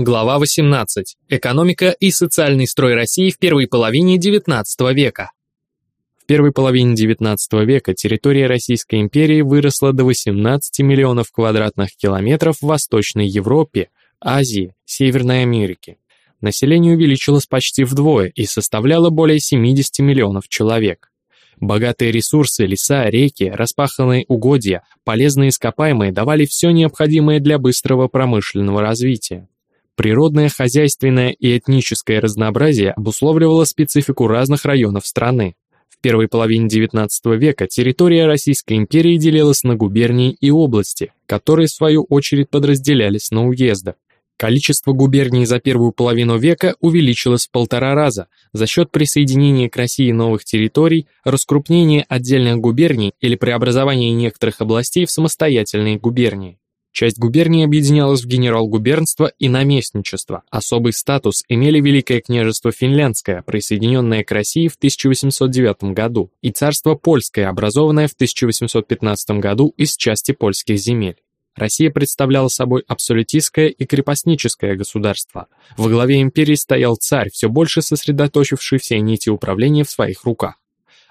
Глава 18. Экономика и социальный строй России в первой половине XIX века. В первой половине XIX века территория Российской империи выросла до 18 миллионов квадратных километров в Восточной Европе, Азии, Северной Америке. Население увеличилось почти вдвое и составляло более 70 миллионов человек. Богатые ресурсы, леса, реки, распаханные угодья, полезные ископаемые давали все необходимое для быстрого промышленного развития. Природное, хозяйственное и этническое разнообразие обусловливало специфику разных районов страны. В первой половине XIX века территория Российской империи делилась на губернии и области, которые в свою очередь подразделялись на уезды. Количество губерний за первую половину века увеличилось в полтора раза за счет присоединения к России новых территорий, раскрупнения отдельных губерний или преобразования некоторых областей в самостоятельные губернии. Часть губернии объединялась в генерал-губернство и наместничество. Особый статус имели Великое княжество Финляндское, присоединенное к России в 1809 году, и царство Польское, образованное в 1815 году из части польских земель. Россия представляла собой абсолютистское и крепостническое государство. Во главе империи стоял царь, все больше сосредоточивший все нити управления в своих руках.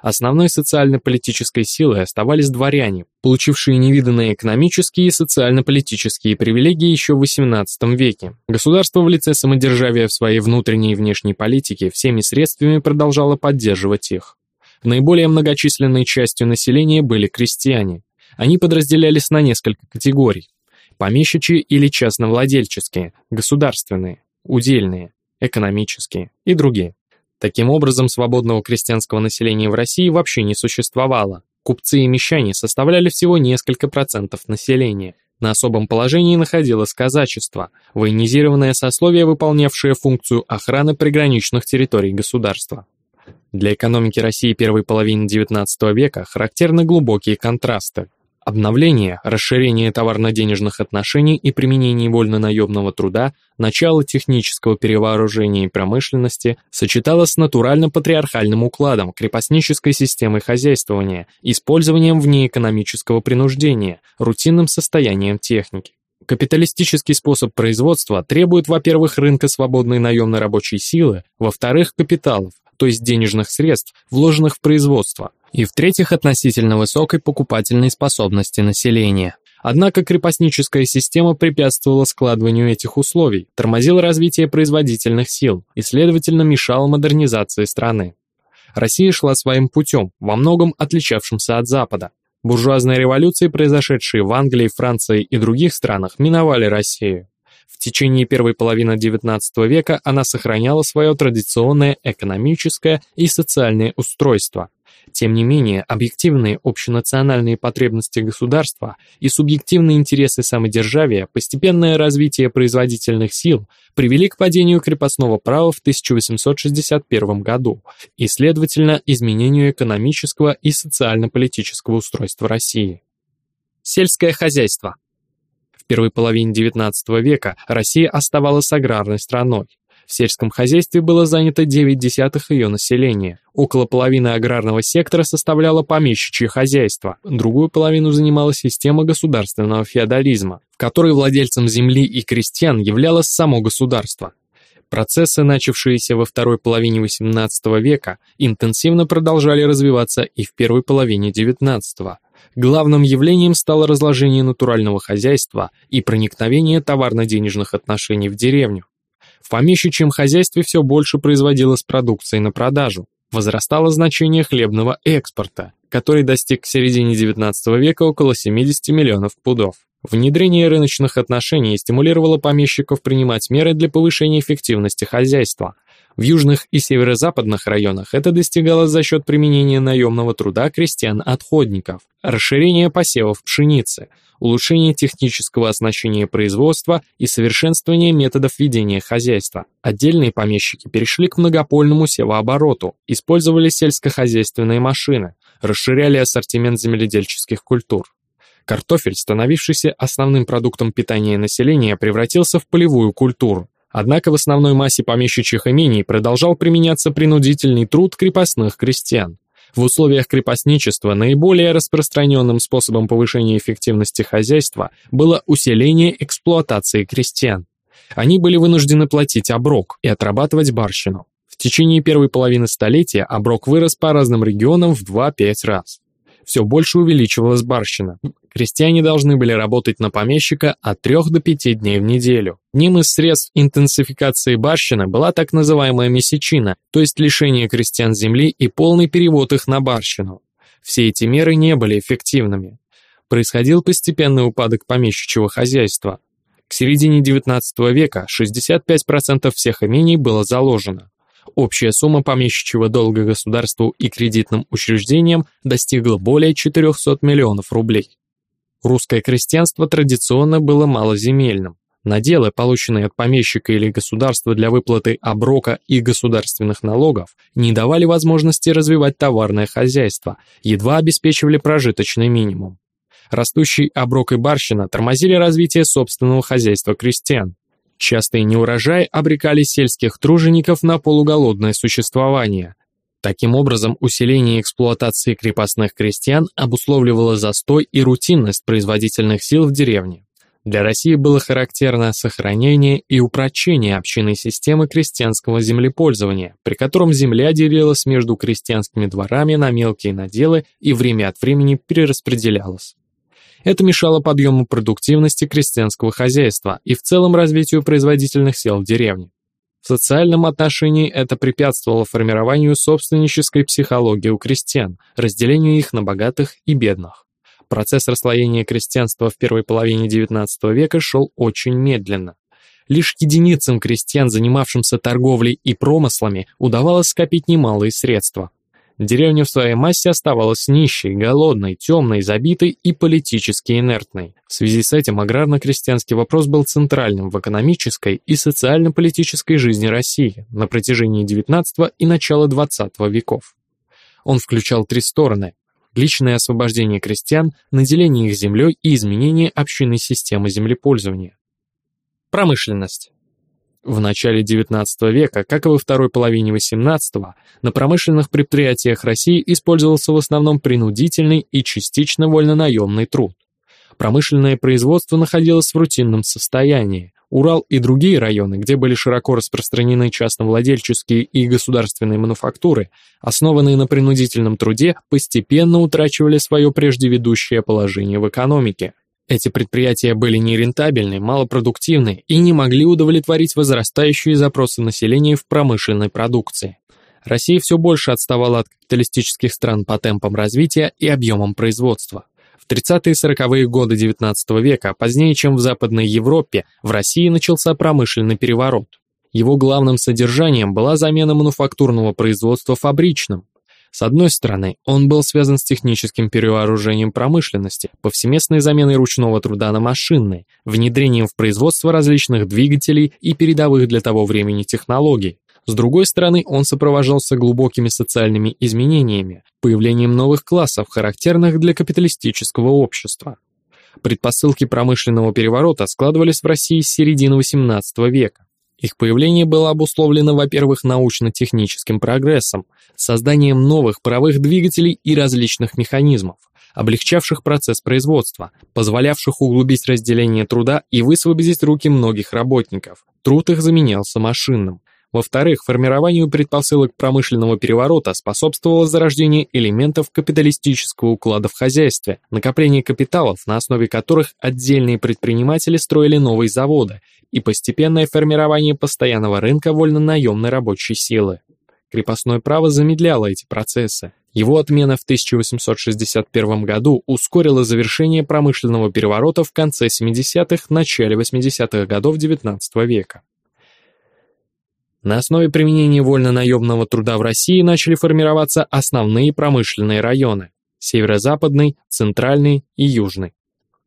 Основной социально-политической силой оставались дворяне, получившие невиданные экономические и социально-политические привилегии еще в XVIII веке. Государство в лице самодержавия в своей внутренней и внешней политике всеми средствами продолжало поддерживать их. Наиболее многочисленной частью населения были крестьяне. Они подразделялись на несколько категорий. Помещичьи или частновладельческие, государственные, удельные, экономические и другие. Таким образом, свободного крестьянского населения в России вообще не существовало. Купцы и мещане составляли всего несколько процентов населения. На особом положении находилось казачество, военизированное сословие, выполнявшее функцию охраны приграничных территорий государства. Для экономики России первой половины XIX века характерны глубокие контрасты. Обновление, расширение товарно-денежных отношений и применение вольно-наемного труда, начало технического перевооружения и промышленности сочеталось с натурально-патриархальным укладом, крепостнической системой хозяйствования, использованием внеэкономического принуждения, рутинным состоянием техники. Капиталистический способ производства требует, во-первых, рынка свободной наемной рабочей силы, во-вторых, капиталов, то есть денежных средств, вложенных в производство, и в-третьих, относительно высокой покупательной способности населения. Однако крепостническая система препятствовала складыванию этих условий, тормозила развитие производительных сил и, следовательно, мешала модернизации страны. Россия шла своим путем, во многом отличавшимся от Запада. Буржуазные революции, произошедшие в Англии, Франции и других странах, миновали Россию. В течение первой половины XIX века она сохраняла свое традиционное экономическое и социальное устройство. Тем не менее, объективные общенациональные потребности государства и субъективные интересы самодержавия, постепенное развитие производительных сил привели к падению крепостного права в 1861 году и, следовательно, изменению экономического и социально-политического устройства России. Сельское хозяйство В первой половине XIX века Россия оставалась аграрной страной. В сельском хозяйстве было занято 9 десятых ее населения. Около половины аграрного сектора составляло помещичье хозяйство, другую половину занимала система государственного феодализма, в которой владельцем земли и крестьян являлось само государство. Процессы, начавшиеся во второй половине XVIII века, интенсивно продолжали развиваться и в первой половине XIX. Главным явлением стало разложение натурального хозяйства и проникновение товарно-денежных отношений в деревню. В помещичьем хозяйстве все больше производилось продукции на продажу. Возрастало значение хлебного экспорта, который достиг к середине XIX века около 70 миллионов пудов. Внедрение рыночных отношений стимулировало помещиков принимать меры для повышения эффективности хозяйства. В южных и северо-западных районах это достигалось за счет применения наемного труда крестьян-отходников, расширения посевов пшеницы, улучшения технического оснащения производства и совершенствования методов ведения хозяйства. Отдельные помещики перешли к многопольному севообороту, использовали сельскохозяйственные машины, расширяли ассортимент земледельческих культур. Картофель, становившийся основным продуктом питания населения, превратился в полевую культуру. Однако в основной массе помещичьих имений продолжал применяться принудительный труд крепостных крестьян. В условиях крепостничества наиболее распространенным способом повышения эффективности хозяйства было усиление эксплуатации крестьян. Они были вынуждены платить оброк и отрабатывать барщину. В течение первой половины столетия оброк вырос по разным регионам в 2-5 раз. Все больше увеличивалась барщина. Крестьяне должны были работать на помещика от 3 до 5 дней в неделю. Одним из средств интенсификации барщины была так называемая месячина, то есть лишение крестьян земли и полный перевод их на барщину. Все эти меры не были эффективными. Происходил постепенный упадок помещичьего хозяйства. К середине XIX века 65% всех имений было заложено. Общая сумма помещичьего долга государству и кредитным учреждениям достигла более 400 миллионов рублей. Русское крестьянство традиционно было малоземельным. Наделы, полученные от помещика или государства для выплаты оброка и государственных налогов, не давали возможности развивать товарное хозяйство, едва обеспечивали прожиточный минимум. Растущий оброк и барщина тормозили развитие собственного хозяйства крестьян. Частые неурожаи обрекали сельских тружеников на полуголодное существование. Таким образом, усиление эксплуатации крепостных крестьян обусловливало застой и рутинность производительных сил в деревне. Для России было характерно сохранение и упрочение общинной системы крестьянского землепользования, при котором земля делилась между крестьянскими дворами на мелкие наделы и время от времени перераспределялась. Это мешало подъему продуктивности крестьянского хозяйства и в целом развитию производительных сел деревне. В социальном отношении это препятствовало формированию собственнической психологии у крестьян, разделению их на богатых и бедных. Процесс расслоения крестьянства в первой половине XIX века шел очень медленно. Лишь единицам крестьян, занимавшимся торговлей и промыслами, удавалось скопить немалые средства. Деревня в своей массе оставалась нищей, голодной, темной, забитой и политически инертной. В связи с этим аграрно-крестьянский вопрос был центральным в экономической и социально-политической жизни России на протяжении XIX и начала XX веков. Он включал три стороны – личное освобождение крестьян, наделение их землей и изменение общинной системы землепользования. Промышленность. В начале XIX века, как и во второй половине XVIII, на промышленных предприятиях России использовался в основном принудительный и частично вольнонаемный труд. Промышленное производство находилось в рутинном состоянии. Урал и другие районы, где были широко распространены частновладельческие и государственные мануфактуры, основанные на принудительном труде, постепенно утрачивали свое прежде ведущее положение в экономике. Эти предприятия были нерентабельны, малопродуктивны и не могли удовлетворить возрастающие запросы населения в промышленной продукции. Россия все больше отставала от капиталистических стран по темпам развития и объемам производства. В 30-е и 40-е годы XIX века, позднее, чем в Западной Европе, в России начался промышленный переворот. Его главным содержанием была замена мануфактурного производства фабричным, с одной стороны, он был связан с техническим перевооружением промышленности, повсеместной заменой ручного труда на машинный, внедрением в производство различных двигателей и передовых для того времени технологий. С другой стороны, он сопровождался глубокими социальными изменениями, появлением новых классов, характерных для капиталистического общества. Предпосылки промышленного переворота складывались в России с середины XVIII века. Их появление было обусловлено, во-первых, научно-техническим прогрессом, созданием новых паровых двигателей и различных механизмов, облегчавших процесс производства, позволявших углубить разделение труда и высвободить руки многих работников. Труд их заменялся машинным. Во-вторых, формированию предпосылок промышленного переворота способствовало зарождение элементов капиталистического уклада в хозяйстве, накопление капиталов, на основе которых отдельные предприниматели строили новые заводы, и постепенное формирование постоянного рынка вольно-наемной рабочей силы. Крепостное право замедляло эти процессы. Его отмена в 1861 году ускорила завершение промышленного переворота в конце 70-х, начале 80-х годов XIX века. На основе применения вольно-наемного труда в России начали формироваться основные промышленные районы – северо-западный, центральный и южный.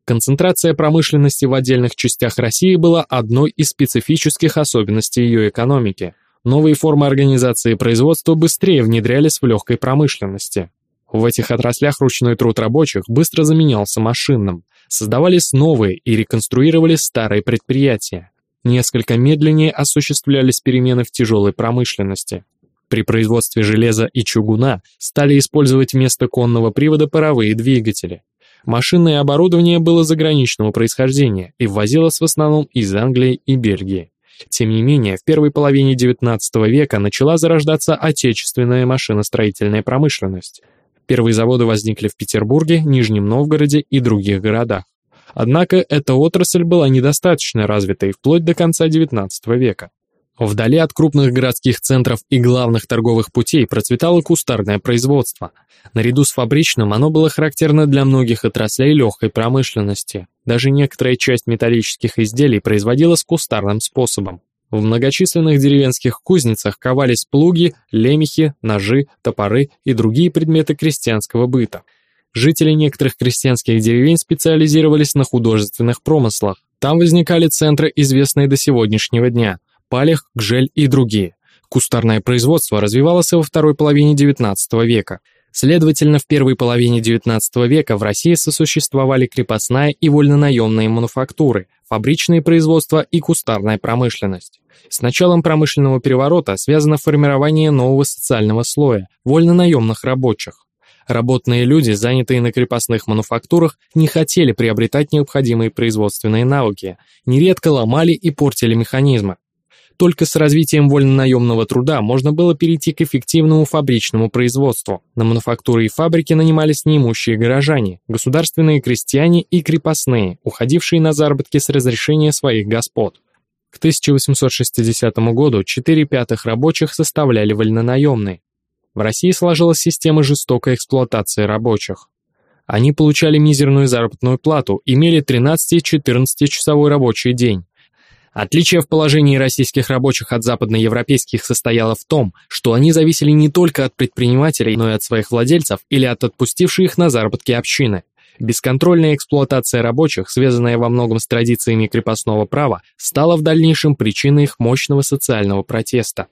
Концентрация промышленности в отдельных частях России была одной из специфических особенностей ее экономики. Новые формы организации производства быстрее внедрялись в легкой промышленности. В этих отраслях ручной труд рабочих быстро заменялся машинным. Создавались новые и реконструировались старые предприятия. Несколько медленнее осуществлялись перемены в тяжелой промышленности. При производстве железа и чугуна стали использовать вместо конного привода паровые двигатели. Машинное оборудование было заграничного происхождения и ввозилось в основном из Англии и Бельгии. Тем не менее, в первой половине XIX века начала зарождаться отечественная машиностроительная промышленность. Первые заводы возникли в Петербурге, Нижнем Новгороде и других городах. Однако эта отрасль была недостаточно развитой вплоть до конца XIX века. Вдали от крупных городских центров и главных торговых путей процветало кустарное производство. Наряду с фабричным оно было характерно для многих отраслей легкой промышленности. Даже некоторая часть металлических изделий производилась кустарным способом. В многочисленных деревенских кузницах ковались плуги, лемехи, ножи, топоры и другие предметы крестьянского быта. Жители некоторых крестьянских деревень специализировались на художественных промыслах. Там возникали центры, известные до сегодняшнего дня – Палех, Гжель и другие. Кустарное производство развивалось во второй половине XIX века. Следовательно, в первой половине XIX века в России сосуществовали крепостная и вольнонаемные мануфактуры, фабричные производства и кустарная промышленность. С началом промышленного переворота связано формирование нового социального слоя – вольнонаемных рабочих. Работные люди, занятые на крепостных мануфактурах, не хотели приобретать необходимые производственные навыки, нередко ломали и портили механизмы. Только с развитием вольнонаемного труда можно было перейти к эффективному фабричному производству. На мануфактуры и фабрики нанимались неимущие горожане, государственные крестьяне и крепостные, уходившие на заработки с разрешения своих господ. К 1860 году 4 пятых рабочих составляли вольнонаемные. В России сложилась система жестокой эксплуатации рабочих. Они получали мизерную заработную плату, имели 13-14 часовой рабочий день. Отличие в положении российских рабочих от западноевропейских состояло в том, что они зависели не только от предпринимателей, но и от своих владельцев или от отпустившей их на заработки общины. Бесконтрольная эксплуатация рабочих, связанная во многом с традициями крепостного права, стала в дальнейшем причиной их мощного социального протеста.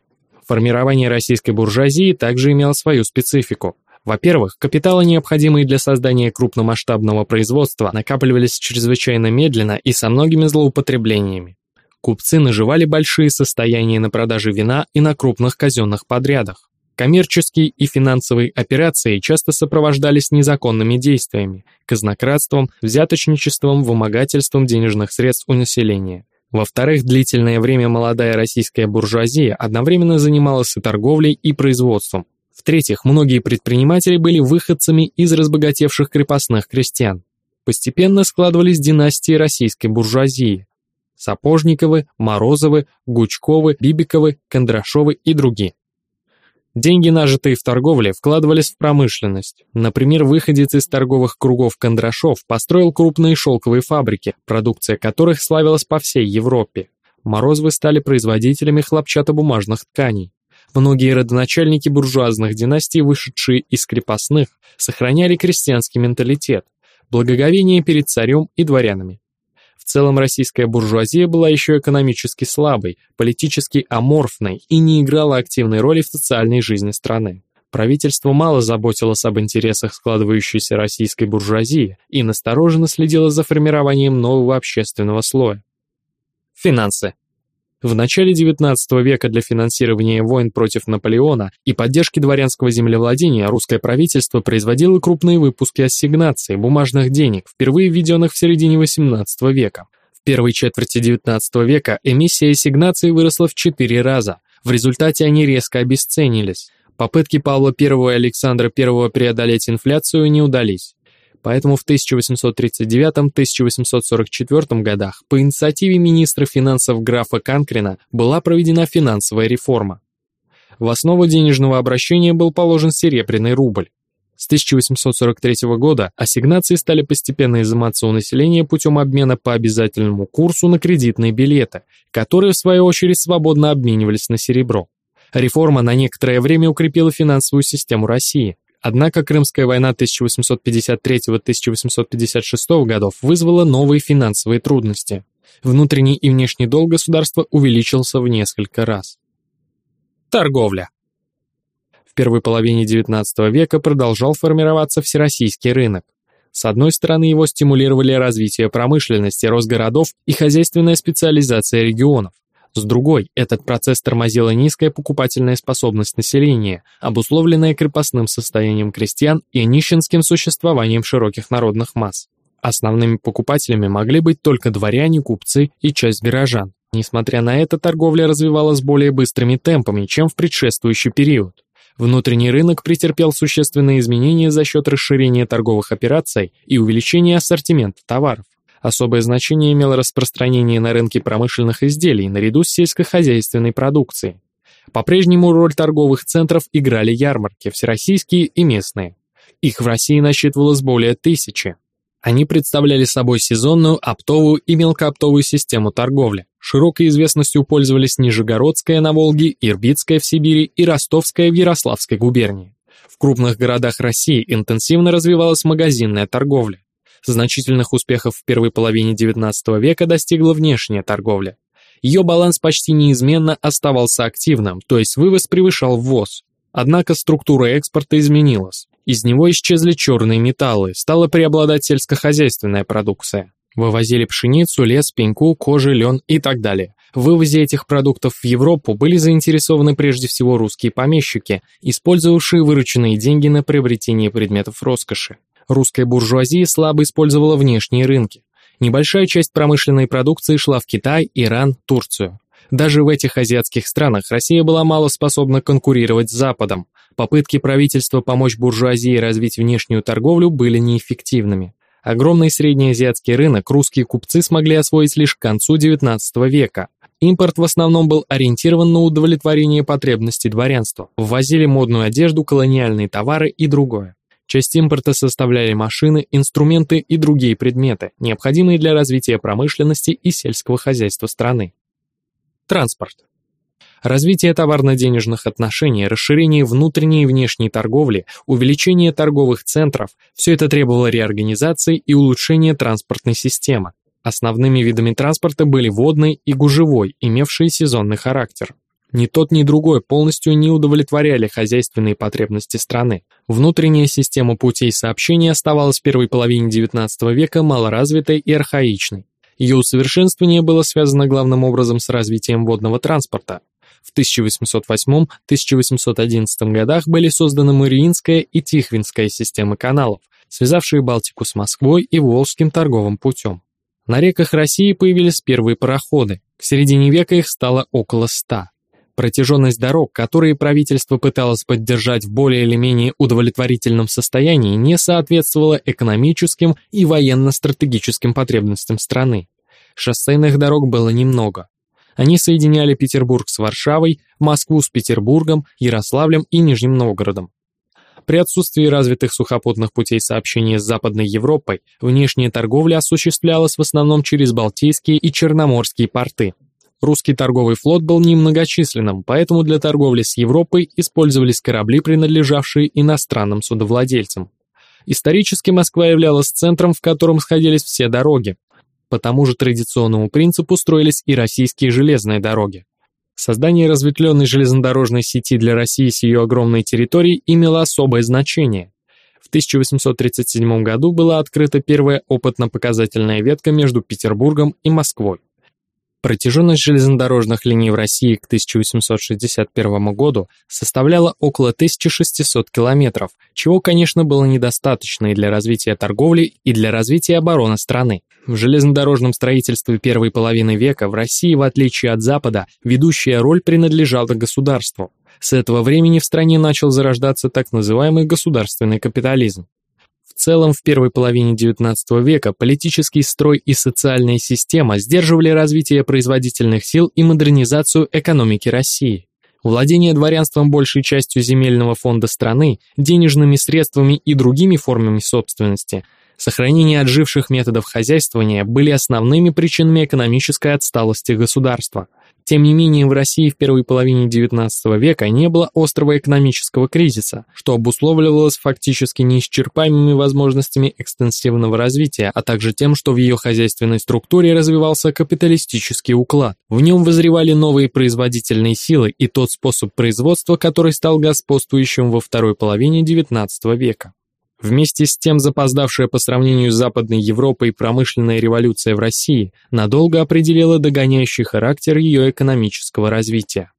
Формирование российской буржуазии также имело свою специфику. Во-первых, капиталы, необходимые для создания крупномасштабного производства, накапливались чрезвычайно медленно и со многими злоупотреблениями. Купцы наживали большие состояния на продаже вина и на крупных казенных подрядах. Коммерческие и финансовые операции часто сопровождались незаконными действиями, казнократством, взяточничеством, вымогательством денежных средств у населения. Во-вторых, длительное время молодая российская буржуазия одновременно занималась и торговлей, и производством. В-третьих, многие предприниматели были выходцами из разбогатевших крепостных крестьян. Постепенно складывались династии российской буржуазии, Сапожниковы, Морозовы, Гучковы, Бибиковы, Кондрашовы и другие. Деньги, нажитые в торговле, вкладывались в промышленность. Например, выходец из торговых кругов Кондрашов построил крупные шелковые фабрики, продукция которых славилась по всей Европе. Морозовы стали производителями хлопчатобумажных тканей. Многие родоначальники буржуазных династий, вышедшие из крепостных, сохраняли крестьянский менталитет, благоговение перед царем и дворянами целом российская буржуазия была еще экономически слабой, политически аморфной и не играла активной роли в социальной жизни страны. Правительство мало заботилось об интересах складывающейся российской буржуазии и настороженно следило за формированием нового общественного слоя. Финансы. В начале XIX века для финансирования войн против Наполеона и поддержки дворянского землевладения русское правительство производило крупные выпуски ассигнаций, бумажных денег, впервые введенных в середине XVIII века. В первой четверти XIX века эмиссия ассигнаций выросла в четыре раза. В результате они резко обесценились. Попытки Павла I и Александра I преодолеть инфляцию не удались. Поэтому в 1839-1844 годах по инициативе министра финансов графа Канкрина была проведена финансовая реформа. В основу денежного обращения был положен серебряный рубль. С 1843 года ассигнации стали постепенно изыматься у населения путем обмена по обязательному курсу на кредитные билеты, которые в свою очередь свободно обменивались на серебро. Реформа на некоторое время укрепила финансовую систему России, Однако Крымская война 1853-1856 годов вызвала новые финансовые трудности. Внутренний и внешний долг государства увеличился в несколько раз. Торговля. В первой половине XIX века продолжал формироваться всероссийский рынок. С одной стороны, его стимулировали развитие промышленности, рост городов и хозяйственная специализация регионов. С другой, этот процесс тормозила низкая покупательная способность населения, обусловленная крепостным состоянием крестьян и нищенским существованием широких народных масс. Основными покупателями могли быть только дворяне, купцы и часть горожан. Несмотря на это, торговля развивалась более быстрыми темпами, чем в предшествующий период. Внутренний рынок претерпел существенные изменения за счет расширения торговых операций и увеличения ассортимента товаров. Особое значение имело распространение на рынке промышленных изделий наряду с сельскохозяйственной продукцией. По-прежнему роль торговых центров играли ярмарки, всероссийские и местные. Их в России насчитывалось более тысячи. Они представляли собой сезонную, оптовую и мелкооптовую систему торговли. Широкой известностью пользовались Нижегородская на Волге, Ирбитская в Сибири и Ростовская в Ярославской губернии. В крупных городах России интенсивно развивалась магазинная торговля. Значительных успехов в первой половине XIX века достигла внешняя торговля. Ее баланс почти неизменно оставался активным, то есть вывоз превышал ввоз. Однако структура экспорта изменилась. Из него исчезли черные металлы, стала преобладать сельскохозяйственная продукция. Вывозили пшеницу, лес, пеньку, кожу, лен и так далее. В вывозе этих продуктов в Европу были заинтересованы прежде всего русские помещики, использовавшие вырученные деньги на приобретение предметов роскоши. Русская буржуазия слабо использовала внешние рынки. Небольшая часть промышленной продукции шла в Китай, Иран, Турцию. Даже в этих азиатских странах Россия была мало способна конкурировать с Западом. Попытки правительства помочь буржуазии развить внешнюю торговлю были неэффективными. Огромный среднеазиатский рынок русские купцы смогли освоить лишь к концу XIX века. Импорт в основном был ориентирован на удовлетворение потребностей дворянства. Ввозили модную одежду, колониальные товары и другое. Часть импорта составляли машины, инструменты и другие предметы, необходимые для развития промышленности и сельского хозяйства страны. Транспорт. Развитие товарно-денежных отношений, расширение внутренней и внешней торговли, увеличение торговых центров – все это требовало реорганизации и улучшения транспортной системы. Основными видами транспорта были водный и гужевой, имевшие сезонный характер. Ни тот, ни другой полностью не удовлетворяли хозяйственные потребности страны. Внутренняя система путей сообщения оставалась в первой половине XIX века малоразвитой и архаичной. Ее усовершенствование было связано главным образом с развитием водного транспорта. В 1808-1811 годах были созданы Мариинская и Тихвинская системы каналов, связавшие Балтику с Москвой и Волжским торговым путем. На реках России появились первые пароходы, к середине века их стало около ста. Протяженность дорог, которые правительство пыталось поддержать в более или менее удовлетворительном состоянии, не соответствовала экономическим и военно-стратегическим потребностям страны. Шоссейных дорог было немного. Они соединяли Петербург с Варшавой, Москву с Петербургом, Ярославлем и Нижним Новгородом. При отсутствии развитых сухопутных путей сообщения с Западной Европой, внешняя торговля осуществлялась в основном через Балтийские и Черноморские порты. Русский торговый флот был немногочисленным, поэтому для торговли с Европой использовались корабли, принадлежавшие иностранным судовладельцам. Исторически Москва являлась центром, в котором сходились все дороги, по тому же традиционному принципу строились и российские железные дороги. Создание разветвленной железнодорожной сети для России с ее огромной территорией имело особое значение. В 1837 году была открыта первая опытно-показательная ветка между Петербургом и Москвой. Протяженность железнодорожных линий в России к 1861 году составляла около 1600 километров, чего, конечно, было недостаточно и для развития торговли, и для развития обороны страны. В железнодорожном строительстве первой половины века в России, в отличие от Запада, ведущая роль принадлежала государству. С этого времени в стране начал зарождаться так называемый государственный капитализм. Целом, в первой половине XIX века политический строй и социальная система сдерживали развитие производительных сил и модернизацию экономики России. Владение дворянством большей частью земельного фонда страны, денежными средствами и другими формами собственности, сохранение отживших методов хозяйствования были основными причинами экономической отсталости государства – тем не менее, в России в первой половине XIX века не было острого экономического кризиса, что обусловливалось фактически неисчерпаемыми возможностями экстенсивного развития, а также тем, что в ее хозяйственной структуре развивался капиталистический уклад. В нем вызревали новые производительные силы и тот способ производства, который стал господствующим во второй половине XIX века. Вместе с тем запоздавшая по сравнению с Западной Европой промышленная революция в России надолго определила догоняющий характер ее экономического развития.